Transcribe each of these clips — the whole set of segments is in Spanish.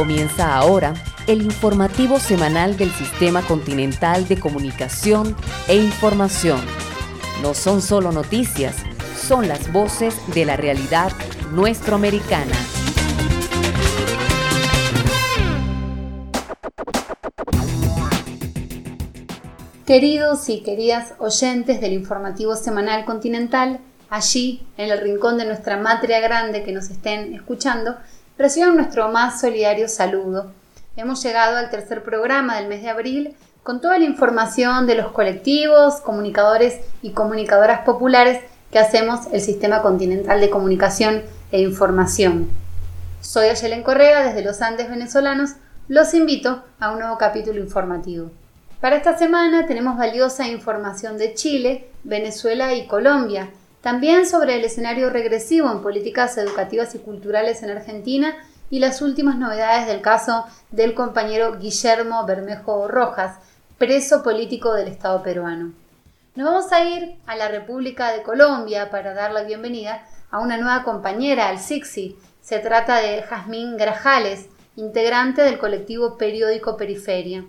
Comienza ahora el informativo semanal del Sistema Continental de Comunicación e Información. No son solo noticias, son las voces de la realidad nuestroamericana. Queridos y queridas oyentes del informativo semanal continental, allí en el rincón de nuestra matria grande que nos estén escuchando, reciban nuestro más solidario saludo. Hemos llegado al tercer programa del mes de abril con toda la información de los colectivos, comunicadores y comunicadoras populares que hacemos el Sistema Continental de Comunicación e Información. Soy Ayelen Correa desde los Andes venezolanos. Los invito a un nuevo capítulo informativo. Para esta semana tenemos valiosa información de Chile, Venezuela y Colombia, también sobre el escenario regresivo en políticas educativas y culturales en Argentina y las últimas novedades del caso del compañero Guillermo Bermejo Rojas, preso político del Estado peruano. Nos vamos a ir a la República de Colombia para dar la bienvenida a una nueva compañera, al SIXI. Se trata de Jazmín Grajales, integrante del colectivo Periódico Periferia.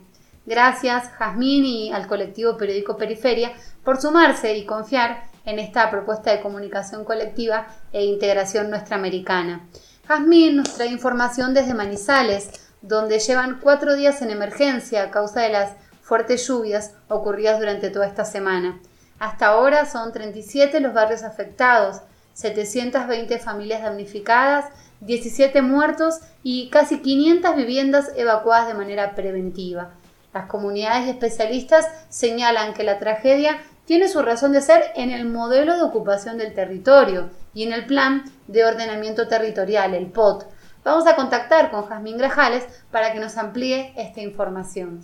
Gracias, Jazmín, y al colectivo Periódico Periferia por sumarse y confiar en esta propuesta de comunicación colectiva e integración nuestra-americana. Jazmín nos trae información desde Manizales, donde llevan cuatro días en emergencia a causa de las fuertes lluvias ocurridas durante toda esta semana. Hasta ahora son 37 los barrios afectados, 720 familias damnificadas, 17 muertos y casi 500 viviendas evacuadas de manera preventiva. Las comunidades especialistas señalan que la tragedia tiene su razón de ser en el modelo de ocupación del territorio y en el plan de ordenamiento territorial, el POT. Vamos a contactar con Jazmín Grajales para que nos amplíe esta información.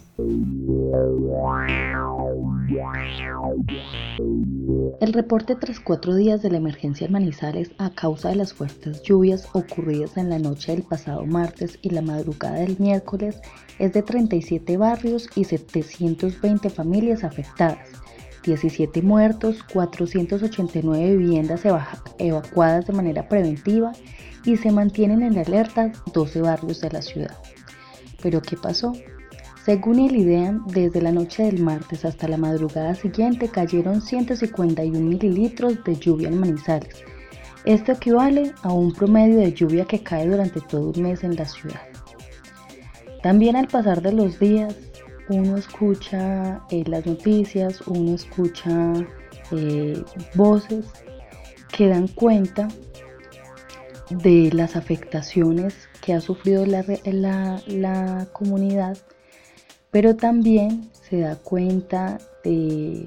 El reporte tras cuatro días de la emergencia en Manizales a causa de las fuertes lluvias ocurridas en la noche del pasado martes y la madrugada del miércoles es de 37 barrios y 720 familias afectadas, 17 muertos, 489 viviendas evacuadas de manera preventiva y se mantienen en alerta 12 barrios de la ciudad. Pero ¿qué pasó? Según el IDEAM, desde la noche del martes hasta la madrugada siguiente cayeron 151 mililitros de lluvia en Manizales. Esto equivale a un promedio de lluvia que cae durante todo un mes en la ciudad. También al pasar de los días, uno escucha eh, las noticias, uno escucha eh, voces que dan cuenta de las afectaciones que ha sufrido la, comunidad pero también se da cuenta de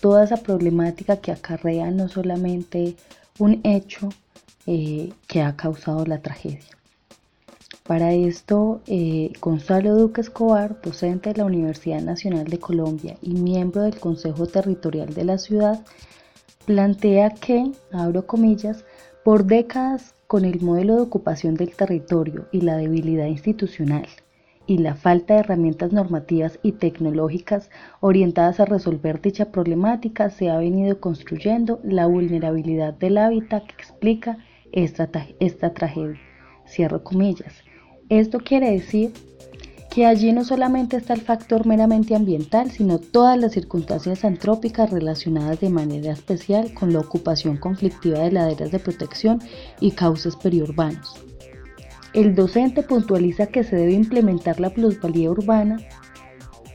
toda esa problemática que acarrea no solamente un hecho eh, que ha causado la tragedia. Para esto, eh, Gonzalo Duque Escobar, docente de la Universidad Nacional de Colombia y miembro del Consejo Territorial de la ciudad, plantea que, abro comillas, por décadas con el modelo de ocupación del territorio y la debilidad institucional, y la falta de herramientas normativas y tecnológicas orientadas a resolver dicha problemática se ha venido construyendo la vulnerabilidad del hábitat que explica esta, esta tragedia. Cierro comillas. Esto quiere decir que allí no solamente está el factor meramente ambiental, sino todas las circunstancias antrópicas relacionadas de manera especial con la ocupación conflictiva de laderas de protección y cauces periurbanos. El docente puntualiza que se debe implementar la plusvalía urbana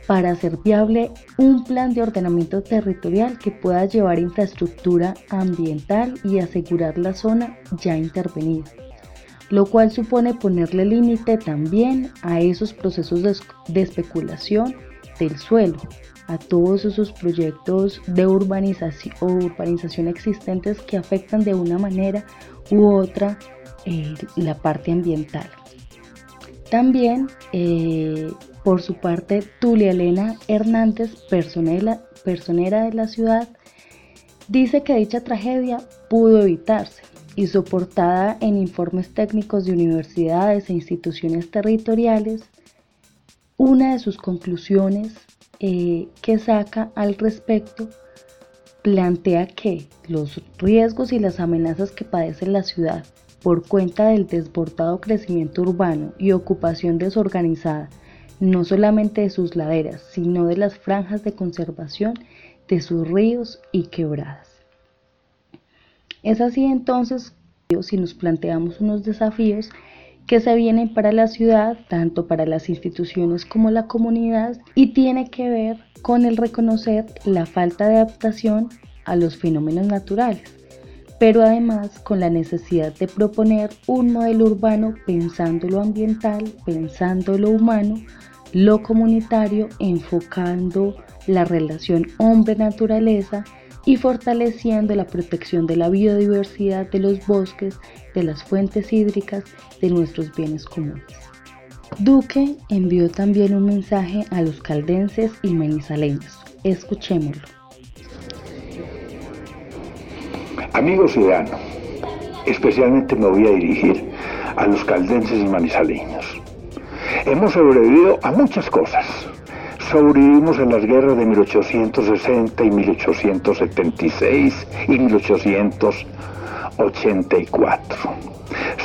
para hacer viable un plan de ordenamiento territorial que pueda llevar infraestructura ambiental y asegurar la zona ya intervenida, lo cual supone ponerle límite también a esos procesos de, especulación del suelo, a todos esos proyectos de urbanización, existentes que afectan de una manera u otra eh, la parte ambiental. También, eh, por su parte, Tulia Elena Hernández, personera de la ciudad, dice que dicha tragedia pudo evitarse y soportada en informes técnicos de universidades e instituciones territoriales, una de sus conclusiones eh, que saca al respecto plantea que los riesgos y las amenazas que padece la ciudad por cuenta del desbordado crecimiento urbano y ocupación desorganizada, no solamente de sus laderas, sino de las franjas de conservación de sus ríos y quebradas. Es así entonces si nos planteamos unos desafíos que se vienen para la ciudad, tanto para las instituciones como la comunidad, y tiene que ver con el reconocer la falta de adaptación a los fenómenos naturales, pero además con la necesidad de proponer un modelo urbano pensando lo ambiental, pensando lo humano, lo comunitario, enfocando la relación hombre-naturaleza y fortaleciendo la protección de la biodiversidad de los bosques, de las fuentes hídricas, de nuestros bienes comunes. Duque envió también un mensaje a los caldenses y manizaleños. Escuchémoslo. Amigos ciudadanos, especialmente me voy a dirigir a los caldenses y manizaleños. Hemos sobrevivido a muchas cosas, sobrevivimos en las guerras de 1860 y 1876 y 1884.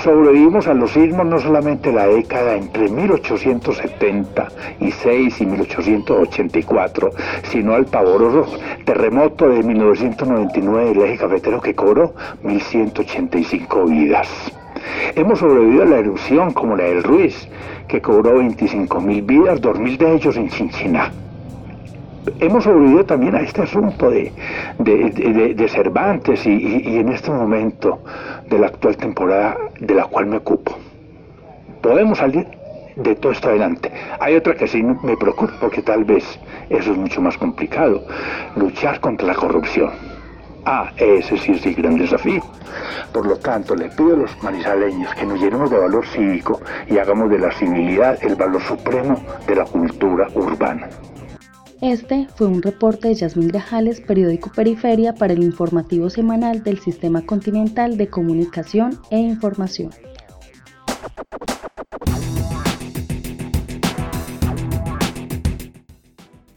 Sobrevivimos a los sismos no solamente la década entre 1876 y 1884, sino al pavoroso terremoto de 1999 del eje cafetero que cobró 1185 vidas. Hemos sobrevivido a la erupción como la del Ruiz, que cobró 25 mil vidas, 2 mil de ellos en Chinchiná. Hemos sobrevivido también a este asunto de, de, Cervantes y, y, en este momento de la actual temporada de la cual me ocupo. Podemos salir de todo esto adelante. Hay otra que sí me preocupa porque tal vez eso es mucho más complicado, luchar contra la corrupción. Ah, ese sí es el gran desafío. Por lo tanto, le pido a los manizaleños que nos llenemos de valor cívico y hagamos de la civilidad el valor supremo de la cultura urbana. Este fue un reporte de Yasmín Grajales, periódico Periferia, para el informativo semanal del Sistema Continental de Comunicación e Información.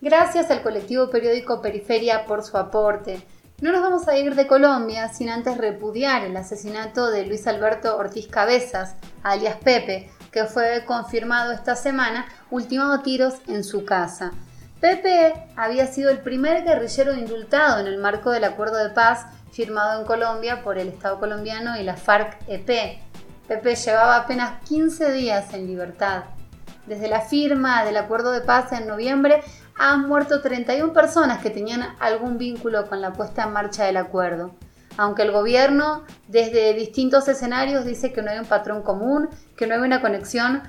Gracias al colectivo periódico Periferia por su aporte. No nos vamos a ir de Colombia sin antes repudiar el asesinato de Luis Alberto Ortiz Cabezas, alias Pepe, que fue confirmado esta semana, ultimado tiros en su casa. Pepe había sido el primer guerrillero indultado en el marco del acuerdo de paz firmado en Colombia por el Estado colombiano y la FARC-EP. Pepe llevaba apenas 15 días en libertad. Desde la firma del acuerdo de paz en noviembre han muerto 31 personas que tenían algún vínculo con la puesta en marcha del acuerdo. Aunque el gobierno desde distintos escenarios dice que no hay un patrón común, que no hay una conexión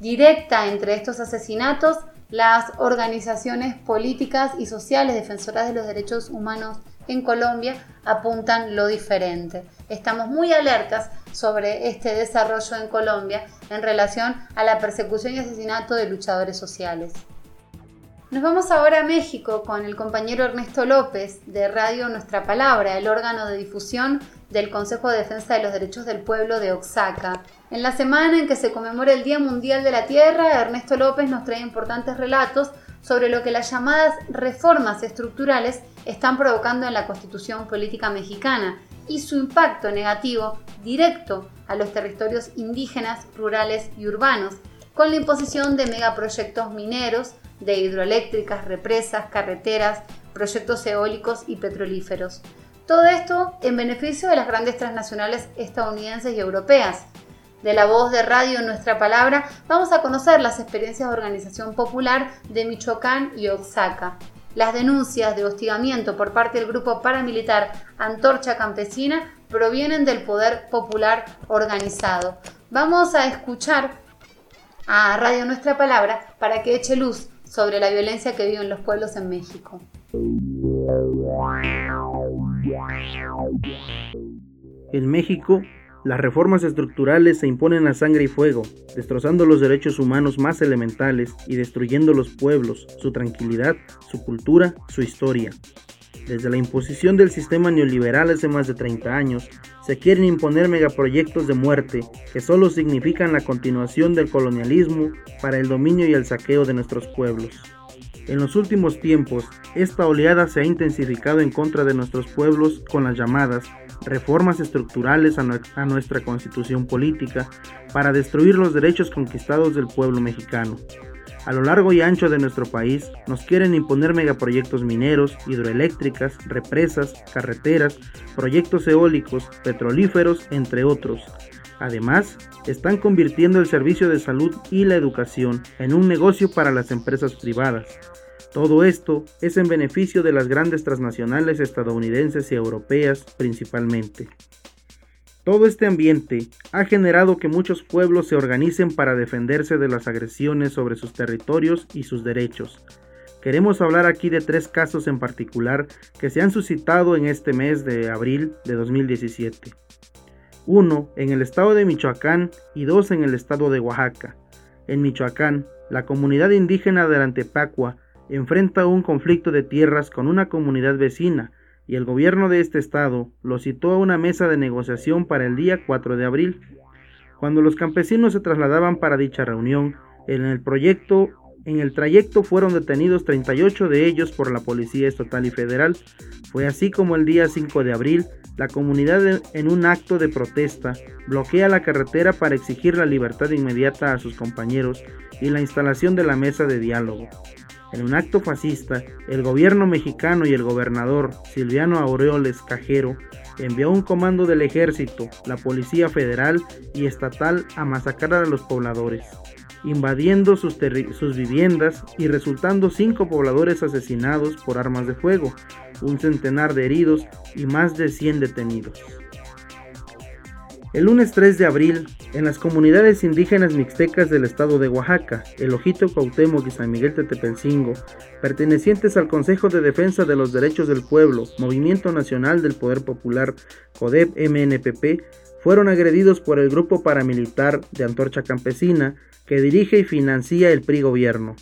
directa entre estos asesinatos, las organizaciones políticas y sociales defensoras de los derechos humanos en Colombia apuntan lo diferente. Estamos muy alertas sobre este desarrollo en Colombia en relación a la persecución y asesinato de luchadores sociales. Nos vamos ahora a México con el compañero Ernesto López de Radio Nuestra Palabra, el órgano de difusión del Consejo de Defensa de los Derechos del Pueblo de Oaxaca. En la semana en que se conmemora el Día Mundial de la Tierra, Ernesto López nos trae importantes relatos sobre lo que las llamadas reformas estructurales están provocando en la constitución política mexicana y su impacto negativo directo a los territorios indígenas, rurales y urbanos, con la imposición de megaproyectos mineros, de hidroeléctricas, represas, carreteras, proyectos eólicos y petrolíferos. Todo esto en beneficio de las grandes transnacionales estadounidenses y europeas. De la voz de radio Nuestra Palabra vamos a conocer las experiencias de organización popular de Michoacán y Oaxaca. Las denuncias de hostigamiento por parte del grupo paramilitar Antorcha Campesina provienen del poder popular organizado. Vamos a escuchar a Radio Nuestra Palabra para que eche luz sobre la violencia que viven los pueblos en México. En México, las reformas estructurales se imponen a sangre y fuego, destrozando los derechos humanos más elementales y destruyendo los pueblos, su tranquilidad, su cultura, su historia. Desde la imposición del sistema neoliberal hace más de 30 años, se quieren imponer megaproyectos de muerte que solo significan la continuación del colonialismo para el dominio y el saqueo de nuestros pueblos. En los últimos tiempos, esta oleada se ha intensificado en contra de nuestros pueblos con las llamadas reformas estructurales a, nuestra constitución política para destruir los derechos conquistados del pueblo mexicano. A lo largo y ancho de nuestro país nos quieren imponer megaproyectos mineros, hidroeléctricas, represas, carreteras, proyectos eólicos, petrolíferos, entre otros. Además, están convirtiendo el servicio de salud y la educación en un negocio para las empresas privadas. Todo esto es en beneficio de las grandes transnacionales estadounidenses y europeas principalmente. Todo este ambiente ha generado que muchos pueblos se organicen para defenderse de las agresiones sobre sus territorios y sus derechos. Queremos hablar aquí de tres casos en particular que se han suscitado en este mes de abril de 2017. Uno en el estado de Michoacán y dos en el estado de Oaxaca. En Michoacán, la comunidad indígena de Antepacua enfrenta un conflicto de tierras con una comunidad vecina, y el gobierno de este estado lo citó a una mesa de negociación para el día 4 de abril. Cuando los campesinos se trasladaban para dicha reunión, en el proyecto en el trayecto fueron detenidos 38 de ellos por la Policía Estatal y Federal. Fue así como el día 5 de abril, la comunidad en un acto de protesta bloquea la carretera para exigir la libertad inmediata a sus compañeros y la instalación de la mesa de diálogo. En un acto fascista, el gobierno mexicano y el gobernador Silviano Aureoles Cajero envió un comando del ejército, la policía federal y estatal a masacrar a los pobladores, invadiendo sus, viviendas y resultando cinco pobladores asesinados por armas de fuego, un centenar de heridos y más de 100 detenidos. El lunes 3 de abril, en las comunidades indígenas mixtecas del estado de Oaxaca, El Ojito Cuauhtémoc y San Miguel Tetepelcingo, pertenecientes al Consejo de Defensa de los Derechos del Pueblo, Movimiento Nacional del Poder Popular, CODEP MNPP, fueron agredidos por el grupo paramilitar de Antorcha Campesina que dirige y financia el PRI gobierno.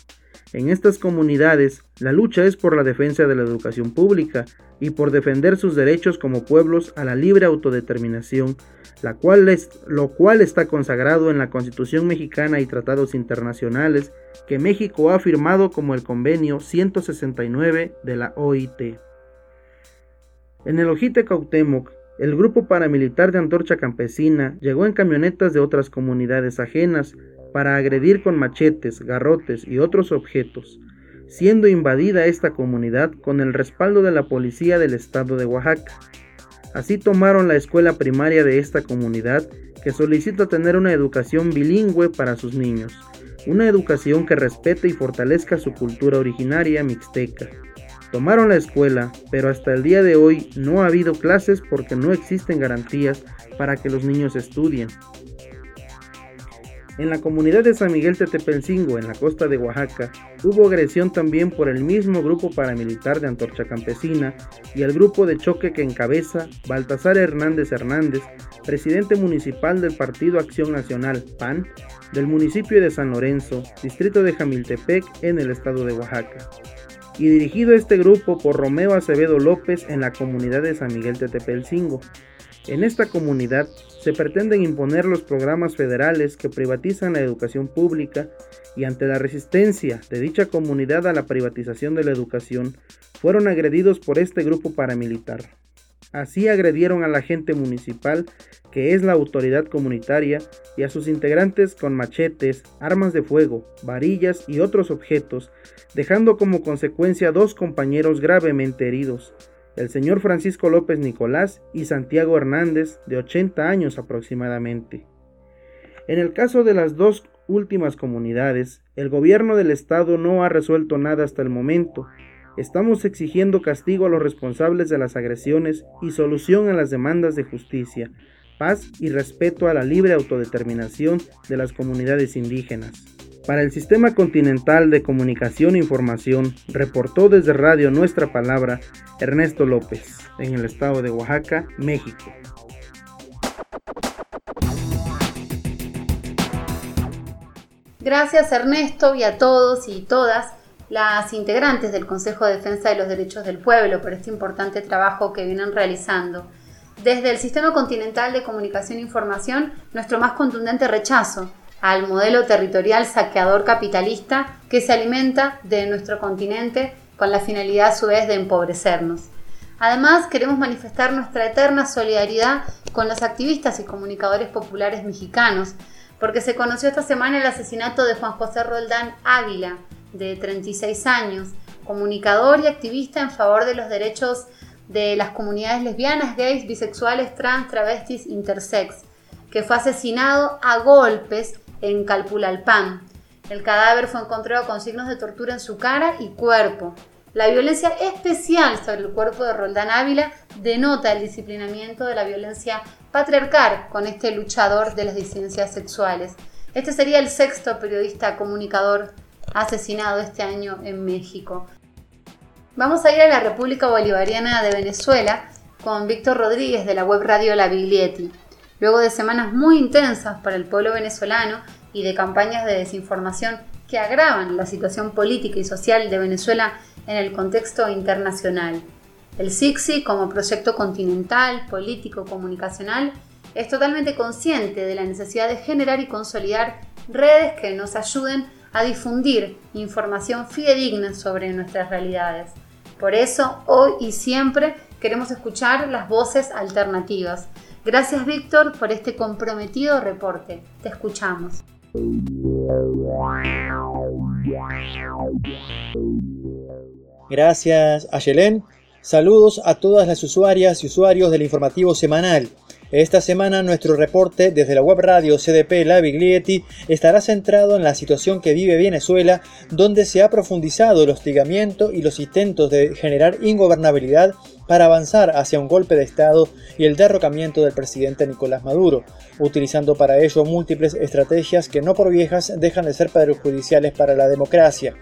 En estas comunidades, la lucha es por la defensa de la educación pública y por defender sus derechos como pueblos a la libre autodeterminación, la cual es, lo cual está consagrado en la Constitución mexicana y tratados internacionales que México ha firmado como el Convenio 169 de la OIT. En el Ojite Cautemoc, el grupo paramilitar de Antorcha Campesina llegó en camionetas de otras comunidades ajenas para agredir con machetes, garrotes y otros objetos, siendo invadida esta comunidad con el respaldo de la policía del estado de Oaxaca. Así tomaron la escuela primaria de esta comunidad que solicita tener una educación bilingüe para sus niños, una educación que respete y fortalezca su cultura originaria mixteca. Tomaron la escuela, pero hasta el día de hoy no ha habido clases porque no existen garantías para que los niños estudien. En la comunidad de San Miguel Tetepelcingo, en la costa de Oaxaca, hubo agresión también por el mismo grupo paramilitar de Antorcha Campesina y el grupo de choque que encabeza Baltasar Hernández Hernández, presidente municipal del Partido Acción Nacional, PAN, del municipio de San Lorenzo, distrito de Jamiltepec, en el estado de Oaxaca. Y dirigido este grupo por Romeo Acevedo López en la comunidad de San Miguel Tetepelcingo, en esta comunidad se pretenden imponer los programas federales que privatizan la educación pública y ante la resistencia de dicha comunidad a la privatización de la educación, fueron agredidos por este grupo paramilitar. Así agredieron a la gente municipal, que es la autoridad comunitaria, y a sus integrantes con machetes, armas de fuego, varillas y otros objetos, dejando como consecuencia dos compañeros gravemente heridos el señor Francisco López Nicolás y Santiago Hernández, de 80 años aproximadamente. En el caso de las dos últimas comunidades, el gobierno del estado no ha resuelto nada hasta el momento. Estamos exigiendo castigo a los responsables de las agresiones y solución a las demandas de justicia, paz y respeto a la libre autodeterminación de las comunidades indígenas. Para el Sistema Continental de Comunicación e Información, reportó desde Radio Nuestra Palabra Ernesto López, en el estado de Oaxaca, México. Gracias Ernesto y a todos y todas las integrantes del Consejo de Defensa de los Derechos del Pueblo por este importante trabajo que vienen realizando. Desde el Sistema Continental de Comunicación e Información, nuestro más contundente rechazo al modelo territorial saqueador capitalista que se alimenta de nuestro continente con la finalidad a su vez de empobrecernos. Además, queremos manifestar nuestra eterna solidaridad con los activistas y comunicadores populares mexicanos, porque se conoció esta semana el asesinato de Juan José Roldán Ávila, de 36 años, comunicador y activista en favor de los derechos de las comunidades lesbianas, gays, bisexuales, trans, travestis, intersex, que fue asesinado a golpes en Calpulalpan. El cadáver fue encontrado con signos de tortura en su cara y cuerpo. La violencia especial sobre el cuerpo de Roldán Ávila denota el disciplinamiento de la violencia patriarcal con este luchador de las disidencias sexuales. Este sería el sexto periodista comunicador asesinado este año en México. Vamos a ir a la República Bolivariana de Venezuela con Víctor Rodríguez de la web radio La Biglietti. Luego de semanas muy intensas para el pueblo venezolano y de campañas de desinformación que agravan la situación política y social de Venezuela en el contexto internacional. El SIXI, como proyecto continental, político, comunicacional, es totalmente consciente de la necesidad de generar y consolidar redes que nos ayuden a difundir información fidedigna sobre nuestras realidades. Por eso, hoy y siempre queremos escuchar las voces alternativas. Gracias Víctor por este comprometido reporte. Te escuchamos. Gracias Ayelén. Saludos a todas las usuarias y usuarios del informativo semanal. Esta semana nuestro reporte desde la web radio CDP La Biglietti estará centrado en la situación que vive Venezuela, donde se ha profundizado el hostigamiento y los intentos de generar ingobernabilidad para avanzar hacia un golpe de Estado y el derrocamiento del presidente Nicolás Maduro, utilizando para ello múltiples estrategias que no por viejas dejan de ser perjudiciales para la democracia.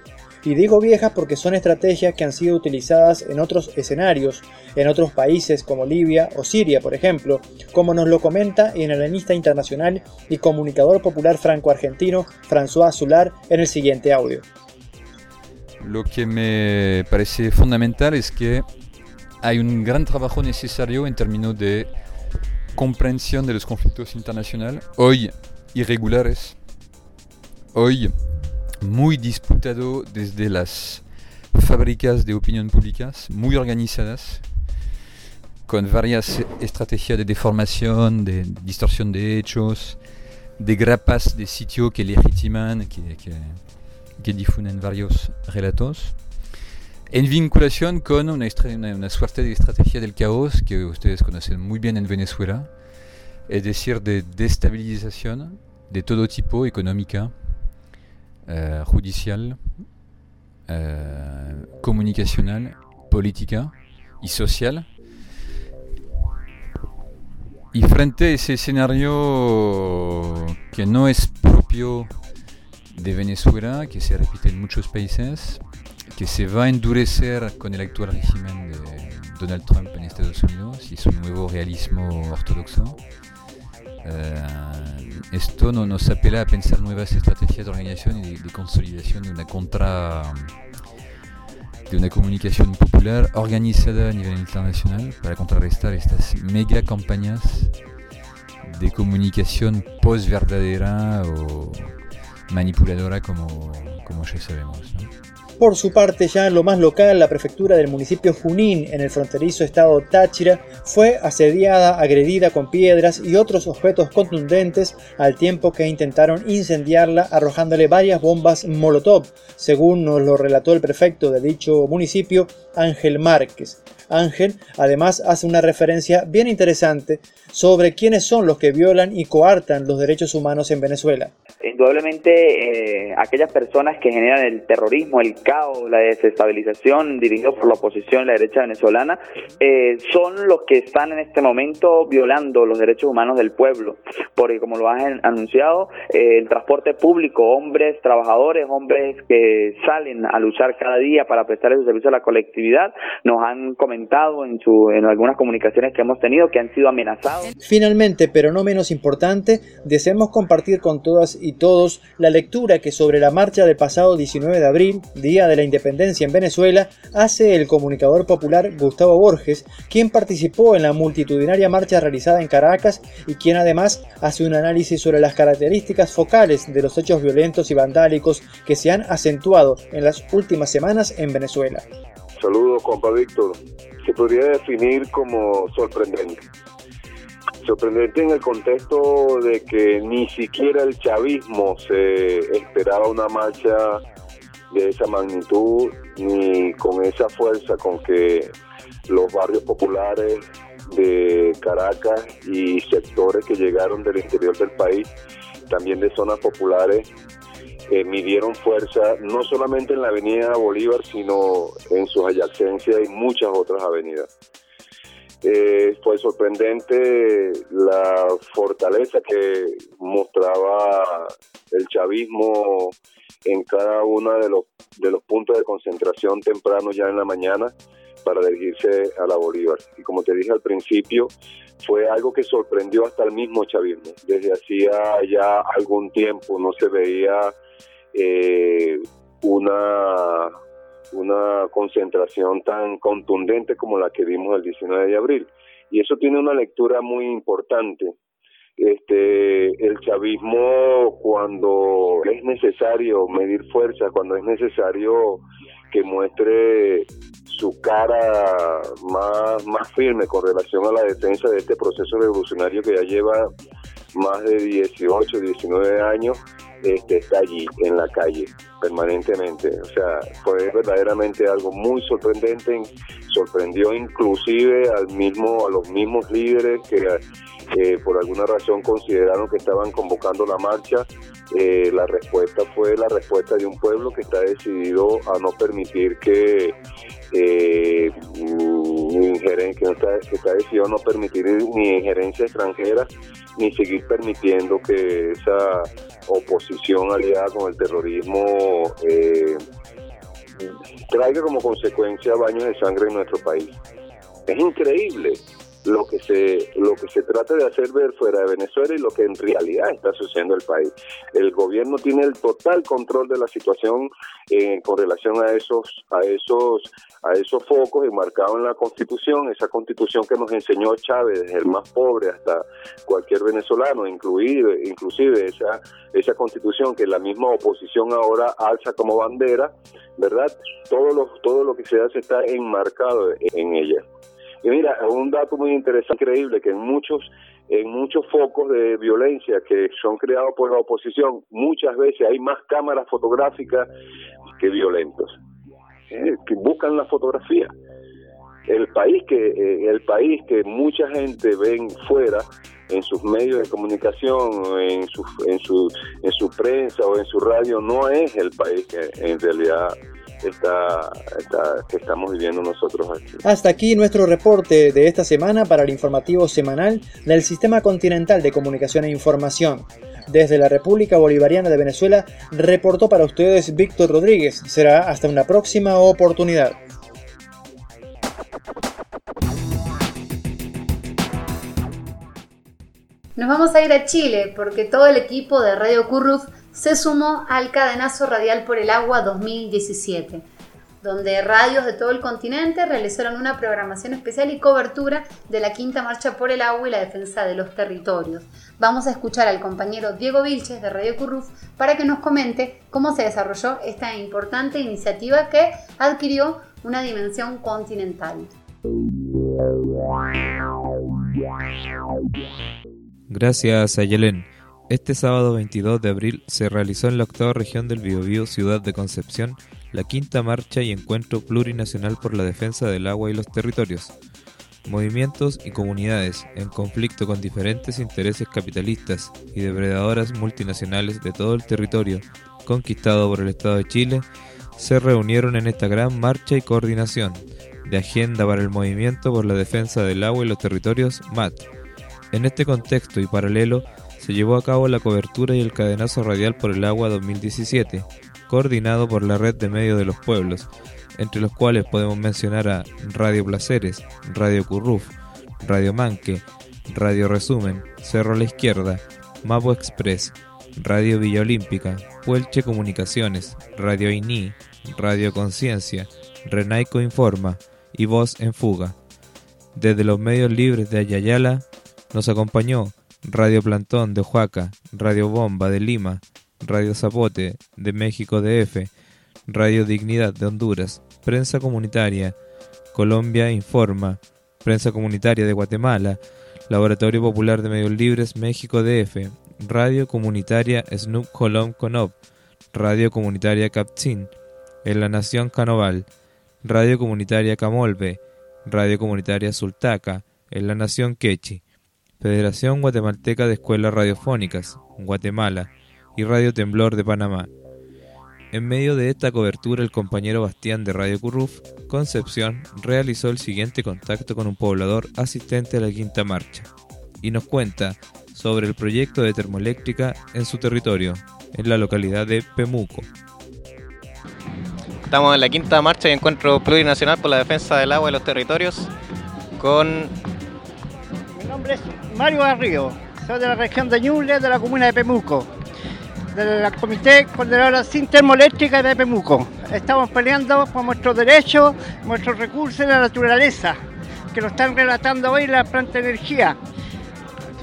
Y digo viejas porque son estrategias que han sido utilizadas en otros escenarios, en otros países como Libia o Siria, por ejemplo, como nos lo comenta el analista internacional y comunicador popular franco-argentino François Soulard en el siguiente audio. Lo que me parece fundamental es que hay un gran trabajo necesario en términos de comprensión de los conflictos internacionales, hoy irregulares, hoy muy disputado desde las fábricas de opinión públicas, muy organizadas, con varias estrategias de deformación, de distorsión de hechos, de grapas de sitio que legitiman, que, que, difunden varios relatos, en vinculación con una, una, suerte de estrategia del caos que ustedes conocen muy bien en Venezuela, es decir, de destabilización de todo tipo, económica, eh, judicial, eh, comunicacional, política y social. Y frente a ese escenario que no es propio de Venezuela, que se repite en muchos países, que se va a endurecer con el actual régimen de Donald Trump en Estados Unidos y su nuevo realismo ortodoxo, esto no nos apela a pensar nuevas estrategias de organización y de, consolidación de una contra de una comunicación popular organizada a nivel internacional para contrarrestar estas mega campañas de comunicación post verdadera o manipuladora como, como ya sabemos. Por su parte, ya en lo más local, la prefectura del municipio Junín, en el fronterizo estado Táchira, fue asediada, agredida con piedras y otros objetos contundentes al tiempo que intentaron incendiarla arrojándole varias bombas Molotov, según nos lo relató el prefecto de dicho municipio, Ángel Márquez. Ángel además hace una referencia bien interesante sobre quiénes son los que violan y coartan los derechos humanos en Venezuela. Indudablemente eh, aquellas personas que generan el terrorismo, el caos, la desestabilización dirigidos por la oposición y la derecha venezolana eh, son los que están en este momento violando los derechos humanos del pueblo, porque como lo han anunciado, eh, el transporte público, hombres, trabajadores, hombres que salen a luchar cada día para prestar ese servicio a la colectividad, nos han comentado en, su, en algunas comunicaciones que hemos tenido que han sido amenazados Finalmente, pero no menos importante, deseamos compartir con todas y todos la lectura que sobre la marcha del pasado 19 de abril, Día de la Independencia en Venezuela, hace el comunicador popular Gustavo Borges, quien participó en la multitudinaria marcha realizada en Caracas y quien además hace un análisis sobre las características focales de los hechos violentos y vandálicos que se han acentuado en las últimas semanas en Venezuela. Saludos, compa Víctor. se podría definir como sorprendente. Sorprendente en el contexto de que ni siquiera el chavismo se esperaba una marcha de esa magnitud ni con esa fuerza con que los barrios populares de Caracas y sectores que llegaron del interior del país, también de zonas populares, eh, midieron fuerza no solamente en la avenida Bolívar, sino en sus adyacencias y muchas otras avenidas. Eh, fue sorprendente la fortaleza que mostraba el chavismo en cada uno de los, de los puntos de concentración temprano ya en la mañana para dirigirse a la Bolívar. Y como te dije al principio, fue algo que sorprendió hasta el mismo chavismo. Desde hacía ya algún tiempo no se veía eh, una, una concentración tan contundente como la que vimos el 19 de abril. Y eso tiene una lectura muy importante. Este, el chavismo cuando es necesario medir fuerza, cuando es necesario que muestre su cara más, más firme con relación a la defensa de este proceso revolucionario que ya lleva más de 18, 19 años, este, está allí en la calle permanentemente. O sea, fue verdaderamente algo muy sorprendente, sorprendió inclusive al mismo, a los mismos líderes que eh, por alguna razón consideraron que estaban convocando la marcha. Eh, la respuesta fue la respuesta de un pueblo que está decidido a no permitir que eh, que, está, que está decidido a no permitir ni injerencia extranjera ni seguir permitiendo que esa oposición aliada con el terrorismo eh, traiga como consecuencia baños de sangre en nuestro país. Es increíble lo que se lo que se trata de hacer ver fuera de Venezuela y lo que en realidad está sucediendo en el país. El gobierno tiene el total control de la situación eh, con relación a esos a esos a esos focos enmarcados en la Constitución, esa Constitución que nos enseñó Chávez desde el más pobre hasta cualquier venezolano, incluido inclusive esa esa Constitución que la misma oposición ahora alza como bandera, ¿verdad? Todo lo todo lo que se hace está enmarcado en ella. Y mira, un dato muy interesante, increíble, que en muchos, en muchos focos de violencia que son creados por la oposición, muchas veces hay más cámaras fotográficas que violentos, eh, que buscan la fotografía. El país que, eh, el país que mucha gente ven fuera, en sus medios de comunicación, en su, en su, en su prensa o en su radio, no es el país que en realidad está, que estamos viviendo nosotros aquí. Hasta aquí nuestro reporte de esta semana para el informativo semanal del Sistema Continental de Comunicación e Información. Desde la República Bolivariana de Venezuela reportó para ustedes Víctor Rodríguez. Será hasta una próxima oportunidad. Nos vamos a ir a Chile porque todo el equipo de Radio Curruf se sumó al Cadenazo Radial por el Agua 2017, donde radios de todo el continente realizaron una programación especial y cobertura de la Quinta Marcha por el Agua y la defensa de los territorios. Vamos a escuchar al compañero Diego Vilches de Radio Curruf para que nos comente cómo se desarrolló esta importante iniciativa que adquirió una dimensión continental. Gracias, Ayelen. Este sábado 22 de abril se realizó en la octava región del Biobío, ciudad de Concepción, la quinta marcha y encuentro plurinacional por la defensa del agua y los territorios. Movimientos y comunidades en conflicto con diferentes intereses capitalistas y depredadoras multinacionales de todo el territorio conquistado por el Estado de Chile se reunieron en esta gran marcha y coordinación de Agenda para el Movimiento por la Defensa del Agua y los Territorios, MAT. En este contexto y paralelo, se llevó a cabo la cobertura y el cadenazo radial por el agua 2017, coordinado por la red de medios de los pueblos, entre los cuales podemos mencionar a Radio Placeres, Radio Curruf, Radio Manque, Radio Resumen, Cerro la Izquierda, Mapo Express, Radio Villa Olímpica, Puelche Comunicaciones, Radio INI, Radio Conciencia, Renaico Informa y Voz en Fuga. Desde los medios libres de Ayayala nos acompañó Radio Plantón de Oaxaca, Radio Bomba de Lima, Radio Zapote de México DF, Radio Dignidad de Honduras, Prensa Comunitaria, Colombia Informa, Prensa Comunitaria de Guatemala, Laboratorio Popular de Medios Libres México DF, Radio Comunitaria Snoop Colom Conop, Radio Comunitaria Captzin, En la Nación Canoval, Radio Comunitaria Camolve, Radio Comunitaria Sultaca, En la Nación Quechi, Federación Guatemalteca de Escuelas Radiofónicas, Guatemala, y Radio Temblor de Panamá. En medio de esta cobertura, el compañero Bastián de Radio Curruf, Concepción, realizó el siguiente contacto con un poblador asistente a la quinta marcha y nos cuenta sobre el proyecto de termoeléctrica en su territorio, en la localidad de Pemuco. Estamos en la quinta marcha y encuentro plurinacional por la defensa del agua y los territorios con... Mi nombre es Mario Garrido, soy de la región de Ñuble, de la comuna de Pemuco del Comité Coordinador Sin Termoeléctrica de Pemuco. Estamos peleando por nuestros derechos, nuestros recursos y la naturaleza, que nos están relatando hoy la planta de energía,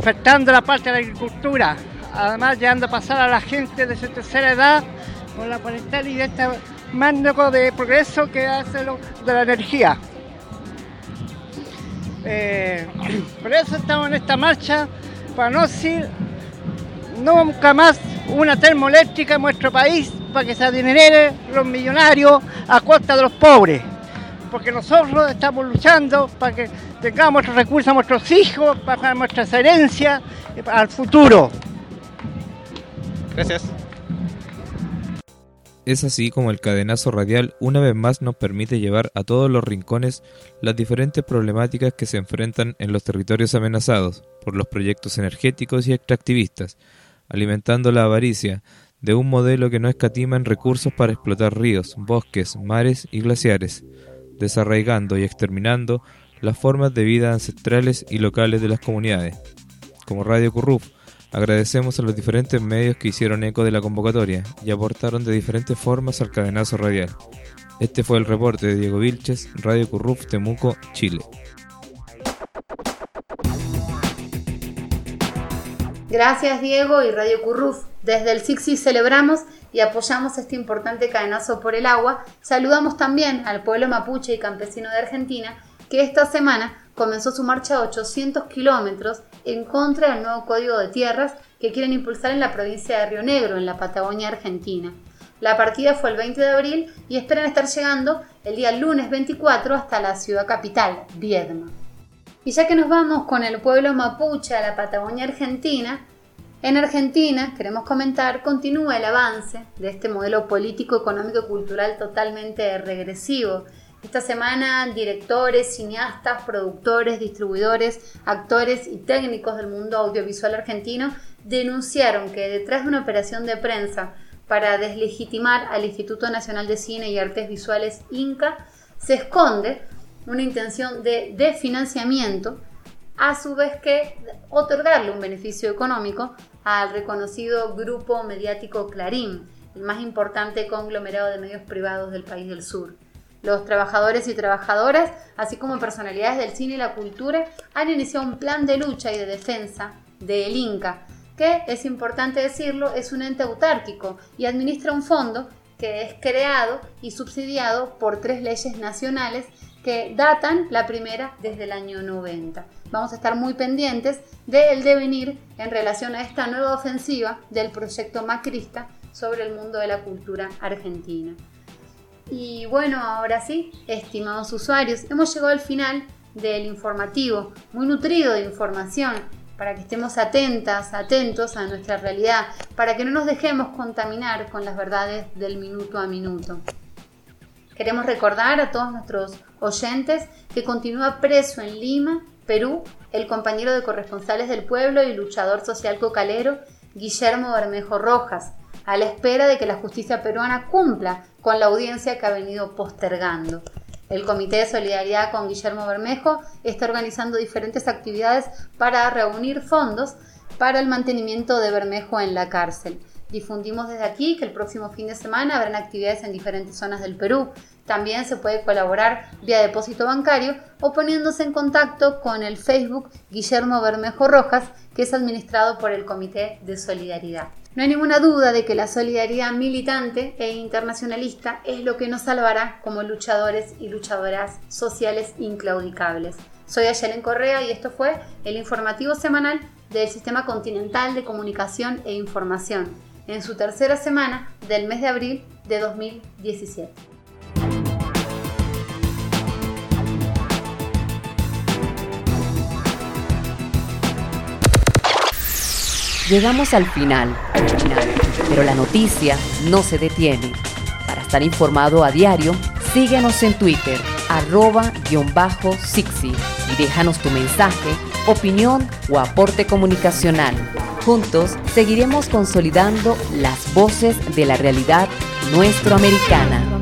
afectando la parte de la agricultura, además llegando a pasar a la gente de su tercera edad con la parental y de este magno de progreso que hace lo, de la energía. Eh, por eso estamos en esta marcha, para no decir nunca más una termoeléctrica en nuestro país para que se adineren los millonarios a costa de los pobres. Porque nosotros estamos luchando para que tengamos recursos a nuestros hijos, para nuestras herencias al futuro. Gracias. Es así como el cadenazo radial una vez más nos permite llevar a todos los rincones las diferentes problemáticas que se enfrentan en los territorios amenazados por los proyectos energéticos y extractivistas, alimentando la avaricia de un modelo que no escatima en recursos para explotar ríos, bosques, mares y glaciares, desarraigando y exterminando las formas de vida ancestrales y locales de las comunidades. Como Radio Curruf, agradecemos a los diferentes medios que hicieron eco de la convocatoria y aportaron de diferentes formas al cadenazo radial. Este fue el reporte de Diego Vilches, Radio Curruf, Temuco, Chile. Gracias Diego y Radio Curruf. Desde el Sixi celebramos y apoyamos este importante cadenazo por el agua. Saludamos también al pueblo mapuche y campesino de Argentina que esta semana comenzó su marcha de 800 kilómetros en contra del nuevo código de tierras que quieren impulsar en la provincia de Río Negro, en la Patagonia Argentina. La partida fue el 20 de abril y esperan estar llegando el día lunes 24 hasta la ciudad capital, Viedma. Y ya que nos vamos con el pueblo mapuche a la Patagonia Argentina, en Argentina, queremos comentar, continúa el avance de este modelo político, económico y cultural totalmente regresivo. Esta semana, directores, cineastas, productores, distribuidores, actores y técnicos del mundo audiovisual argentino denunciaron que detrás de una operación de prensa para deslegitimar al Instituto Nacional de Cine y Artes Visuales INCA se esconde una intención de desfinanciamiento, a su vez que otorgarle un beneficio económico al reconocido grupo mediático Clarín, el más importante conglomerado de medios privados del país del sur. Los trabajadores y trabajadoras, así como personalidades del cine y la cultura, han iniciado un plan de lucha y de defensa del INCA, que, es importante decirlo, es un ente autárquico y administra un fondo que es creado y subsidiado por tres leyes nacionales que datan la primera desde el año 90. Vamos a estar muy pendientes del devenir en relación a esta nueva ofensiva del proyecto macrista sobre el mundo de la cultura argentina. Y bueno, ahora sí, estimados usuarios, hemos llegado al final del informativo, muy nutrido de información, para que estemos atentas, atentos a nuestra realidad, para que no nos dejemos contaminar con las verdades del minuto a minuto. Queremos recordar a todos nuestros oyentes que continúa preso en Lima, Perú, el compañero de corresponsales del pueblo y luchador social cocalero Guillermo Bermejo Rojas, a la espera de que la justicia peruana cumpla con la audiencia que ha venido postergando. El Comité de Solidaridad con Guillermo Bermejo está organizando diferentes actividades para reunir fondos para el mantenimiento de Bermejo en la cárcel. Difundimos desde aquí que el próximo fin de semana habrán actividades en diferentes zonas del Perú, También se puede colaborar vía depósito bancario o poniéndose en contacto con el Facebook Guillermo Bermejo Rojas, que es administrado por el Comité de Solidaridad. No hay ninguna duda de que la solidaridad militante e internacionalista es lo que nos salvará como luchadores y luchadoras sociales inclaudicables. Soy Ayelen Correa y esto fue el informativo semanal del Sistema Continental de Comunicación e Información en su tercera semana del mes de abril de 2017. Llegamos al final, pero la noticia no se detiene. Para estar informado a diario, síguenos en Twitter, arroba-sixi y déjanos tu mensaje, opinión o aporte comunicacional. Juntos seguiremos consolidando las voces de la realidad nuestroamericana.